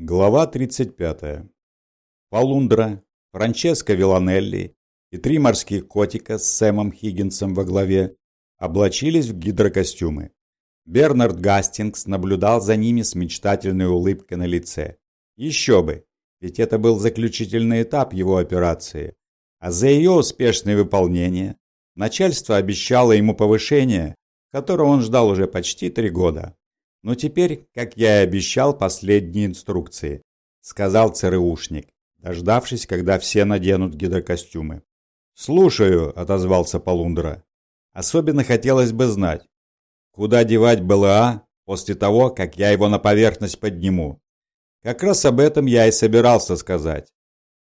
Глава 35. Полундра, Франческо Виланелли и три морских котика с Сэмом Хиггинсом во главе облачились в гидрокостюмы. Бернард Гастингс наблюдал за ними с мечтательной улыбкой на лице. Еще бы, ведь это был заключительный этап его операции. А за ее успешное выполнение начальство обещало ему повышение, которого он ждал уже почти три года. «Ну теперь, как я и обещал, последние инструкции», — сказал ЦРУшник, дождавшись, когда все наденут гидрокостюмы. «Слушаю», — отозвался Полундра. «Особенно хотелось бы знать, куда девать БЛА после того, как я его на поверхность подниму. Как раз об этом я и собирался сказать.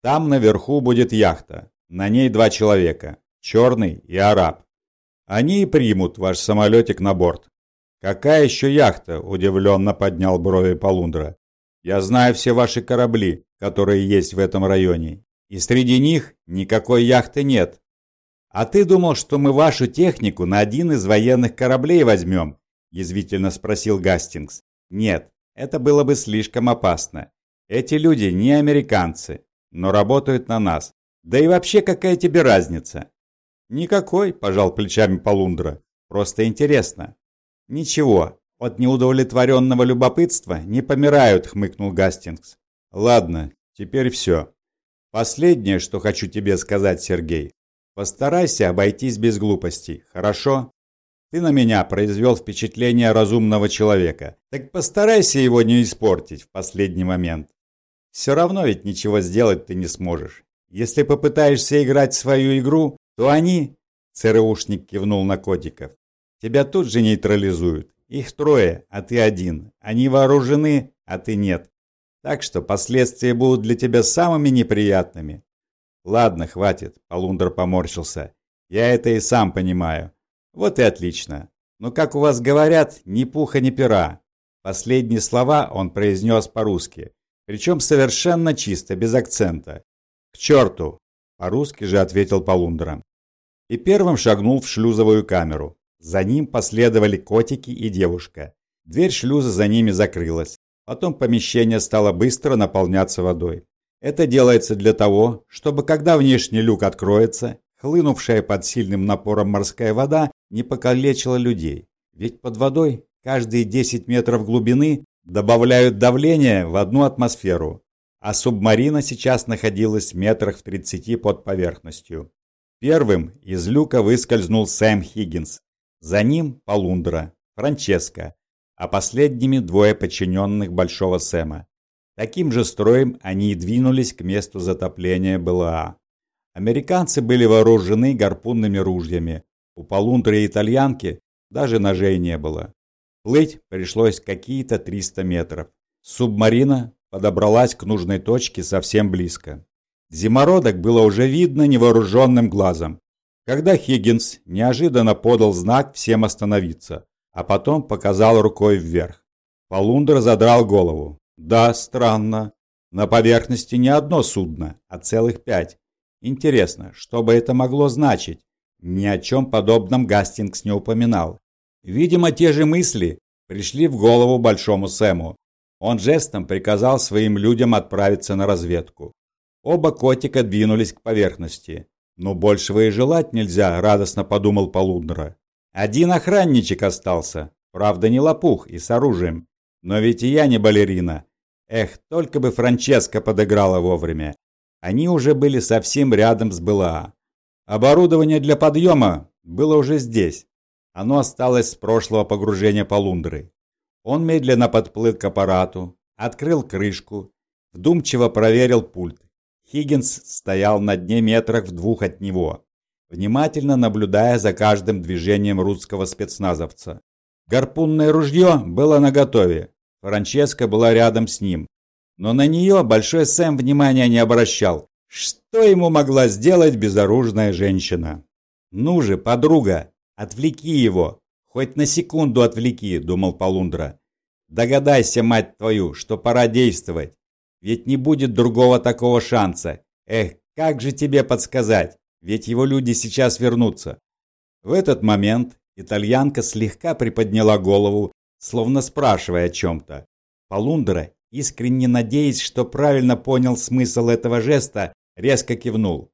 Там наверху будет яхта, на ней два человека, черный и араб. Они и примут ваш самолетик на борт. «Какая еще яхта?» – удивленно поднял брови Полундра. «Я знаю все ваши корабли, которые есть в этом районе, и среди них никакой яхты нет. А ты думал, что мы вашу технику на один из военных кораблей возьмем?» – язвительно спросил Гастингс. «Нет, это было бы слишком опасно. Эти люди не американцы, но работают на нас. Да и вообще какая тебе разница?» «Никакой», – пожал плечами Полундра. «Просто интересно». «Ничего, от неудовлетворенного любопытства не помирают», — хмыкнул Гастингс. «Ладно, теперь все. Последнее, что хочу тебе сказать, Сергей. Постарайся обойтись без глупостей, хорошо? Ты на меня произвел впечатление разумного человека, так постарайся его не испортить в последний момент. Все равно ведь ничего сделать ты не сможешь. Если попытаешься играть свою игру, то они...» ЦРУшник кивнул на котиков. Тебя тут же нейтрализуют. Их трое, а ты один. Они вооружены, а ты нет. Так что последствия будут для тебя самыми неприятными. Ладно, хватит, Полундер поморщился. Я это и сам понимаю. Вот и отлично. Но, как у вас говорят, ни пуха, ни пера. Последние слова он произнес по-русски. Причем совершенно чисто, без акцента. «К черту!» По-русски же ответил Полундра. И первым шагнул в шлюзовую камеру. За ним последовали котики и девушка. Дверь шлюза за ними закрылась. Потом помещение стало быстро наполняться водой. Это делается для того, чтобы когда внешний люк откроется, хлынувшая под сильным напором морская вода не покалечила людей. Ведь под водой каждые 10 метров глубины добавляют давление в одну атмосферу, а субмарина сейчас находилась в метрах в 30 под поверхностью. Первым из люка выскользнул Сэм Хиггинс, за ним Полундра, Франческо, а последними двое подчиненных Большого Сэма. Таким же строем они и двинулись к месту затопления БЛА. Американцы были вооружены гарпунными ружьями. У Полундры и итальянки даже ножей не было. Плыть пришлось какие-то 300 метров. Субмарина подобралась к нужной точке совсем близко. Зимородок было уже видно невооруженным глазом когда Хиггинс неожиданно подал знак всем остановиться, а потом показал рукой вверх. Полундер задрал голову. Да, странно. На поверхности не одно судно, а целых пять. Интересно, что бы это могло значить? Ни о чем подобном Гастингс не упоминал. Видимо, те же мысли пришли в голову Большому Сэму. Он жестом приказал своим людям отправиться на разведку. Оба котика двинулись к поверхности. «Но большего и желать нельзя», — радостно подумал Полундра. «Один охранничек остался, правда не лопух и с оружием. Но ведь и я не балерина. Эх, только бы Франческа подыграла вовремя. Они уже были совсем рядом с БЛА. Оборудование для подъема было уже здесь. Оно осталось с прошлого погружения Полундры. Он медленно подплыл к аппарату, открыл крышку, вдумчиво проверил пульт. Хиггинс стоял на дне метрах в двух от него, внимательно наблюдая за каждым движением русского спецназовца. Гарпунное ружье было наготове. Франческа была рядом с ним. Но на нее Большой Сэм внимания не обращал. Что ему могла сделать безоружная женщина? «Ну же, подруга, отвлеки его. Хоть на секунду отвлеки», — думал Полундра. «Догадайся, мать твою, что пора действовать. Ведь не будет другого такого шанса. Эх, как же тебе подсказать? Ведь его люди сейчас вернутся. В этот момент итальянка слегка приподняла голову, словно спрашивая о чем-то. Полундра искренне надеясь, что правильно понял смысл этого жеста, резко кивнул.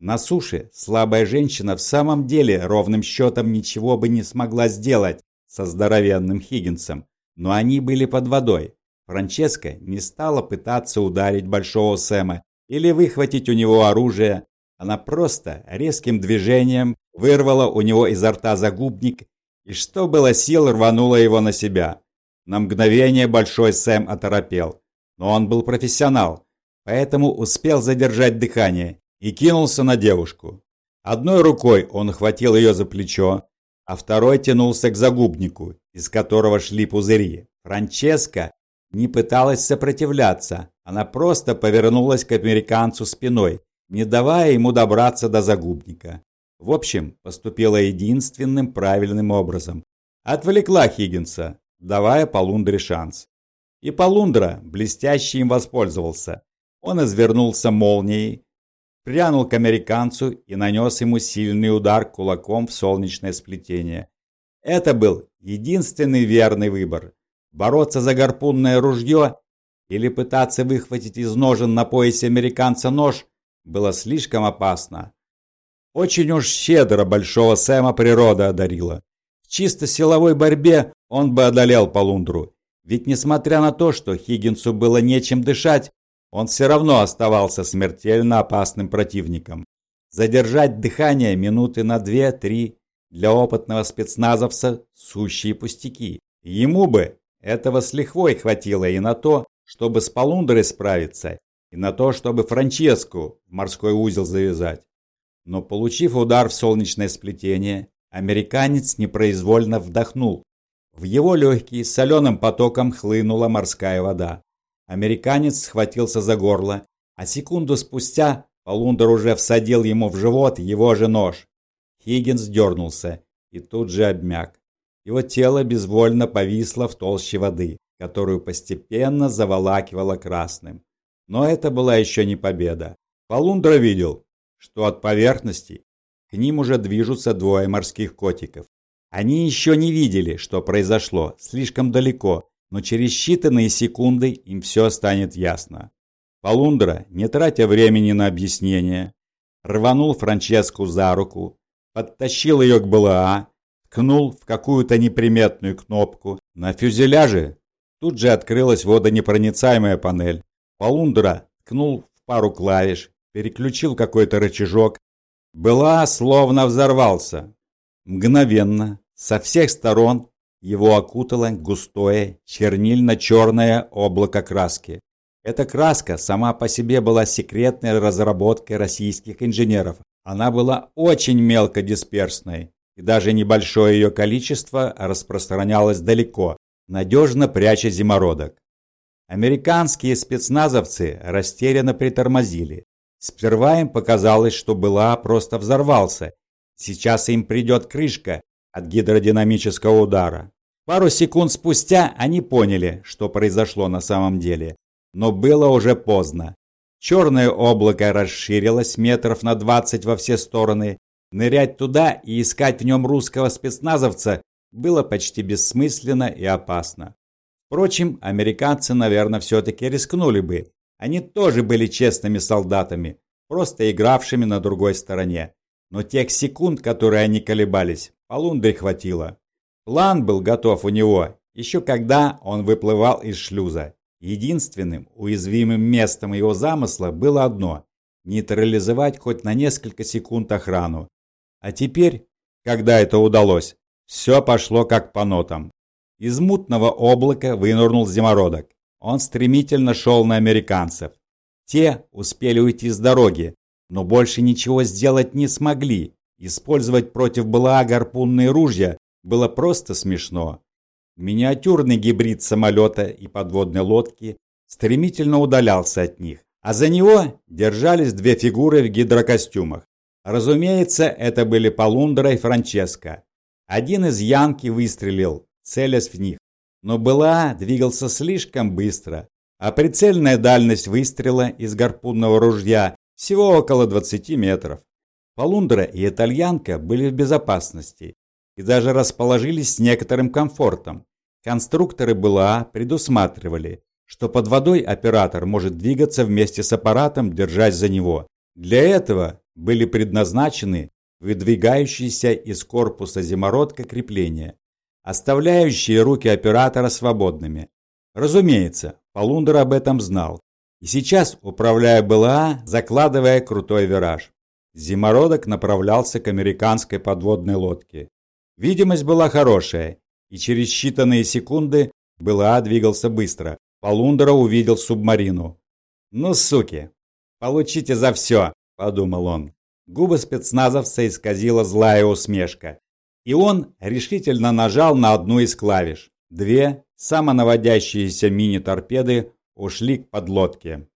На суше слабая женщина в самом деле ровным счетом ничего бы не смогла сделать со здоровенным Хиггинсом, но они были под водой. Франческа не стала пытаться ударить Большого Сэма или выхватить у него оружие. Она просто резким движением вырвала у него изо рта загубник и, что было сил, рванула его на себя. На мгновение Большой Сэм оторопел. Но он был профессионал, поэтому успел задержать дыхание и кинулся на девушку. Одной рукой он хватил ее за плечо, а второй тянулся к загубнику, из которого шли пузыри. Франческа не пыталась сопротивляться, она просто повернулась к американцу спиной, не давая ему добраться до загубника. В общем, поступила единственным правильным образом. Отвлекла Хиггинса, давая Полундре шанс. И Полундра блестяще им воспользовался. Он извернулся молнией, прянул к американцу и нанес ему сильный удар кулаком в солнечное сплетение. Это был единственный верный выбор. Бороться за гарпунное ружье или пытаться выхватить из ножен на поясе американца нож было слишком опасно. Очень уж щедро Большого Сэма природа одарила. В чисто силовой борьбе он бы одолел Полундру. Ведь несмотря на то, что Хиггинсу было нечем дышать, он все равно оставался смертельно опасным противником. Задержать дыхание минуты на две-три для опытного спецназовца – сущие пустяки. Ему бы этого с лихвой хватило и на то, чтобы с Полундрой справиться, и на то, чтобы Франческу в морской узел завязать. Но получив удар в солнечное сплетение, американец непроизвольно вдохнул. В его легкие соленым потоком хлынула морская вода. Американец схватился за горло, а секунду спустя Полундер уже всадил ему в живот его же нож. Хиггинс дернулся и тут же обмяк. Его тело безвольно повисло в толще воды, которую постепенно заволакивало красным. Но это была еще не победа. Полундра видел, что от поверхности к ним уже движутся двое морских котиков. Они еще не видели, что произошло, слишком далеко, но через считанные секунды им все станет ясно. Полундра, не тратя времени на объяснение, рванул Франческу за руку, подтащил ее к БЛА, ткнул в какую-то неприметную кнопку. На фюзеляже тут же открылась водонепроницаемая панель. Полундра ткнул в пару клавиш, переключил какой-то рычажок. БЛА словно взорвался. Мгновенно, со всех сторон, его окутало густое, чернильно-черное облако краски. Эта краска сама по себе была секретной разработкой российских инженеров. Она была очень мелкодисперсной, и даже небольшое ее количество распространялось далеко, надежно пряча зимородок. Американские спецназовцы растерянно притормозили. Сперва им показалось, что была просто взорвался. Сейчас им придет крышка, от гидродинамического удара. Пару секунд спустя они поняли, что произошло на самом деле. Но было уже поздно. Черное облако расширилось метров на 20 во все стороны. Нырять туда и искать в нем русского спецназовца было почти бессмысленно и опасно. Впрочем, американцы, наверное, все-таки рискнули бы. Они тоже были честными солдатами, просто игравшими на другой стороне. Но тех секунд, которые они колебались, полунды хватило. План был готов у него, еще когда он выплывал из шлюза. Единственным уязвимым местом его замысла было одно – нейтрализовать хоть на несколько секунд охрану. А теперь, когда это удалось, все пошло как по нотам. Из мутного облака вынырнул зимородок. Он стремительно шел на американцев. Те успели уйти с дороги, но больше ничего сделать не смогли. Использовать против БЛА гарпунные ружья было просто смешно. Миниатюрный гибрид самолета и подводной лодки стремительно удалялся от них, а за него держались две фигуры в гидрокостюмах. Разумеется, это были Полундра и Франческо. Один из Янки выстрелил, целясь в них, но БЛА двигался слишком быстро, а прицельная дальность выстрела из гарпунного ружья всего около 20 метров. Полундра и итальянка были в безопасности и даже расположились с некоторым комфортом. Конструкторы БЛА предусматривали, что под водой оператор может двигаться вместе с аппаратом, держась за него. Для этого были предназначены выдвигающиеся из корпуса зимородка крепления, оставляющие руки оператора свободными. Разумеется, Полундер об этом знал. И сейчас, управляя БЛА, закладывая крутой вираж, зимородок направлялся к американской подводной лодке. Видимость была хорошая, и через считанные секунды БЛА двигался быстро. Полундера увидел субмарину. «Ну, суки, получите за все!» – подумал он. Губы спецназовца исказила злая усмешка. И он решительно нажал на одну из клавиш. Две самонаводящиеся мини-торпеды ушли к подлодке.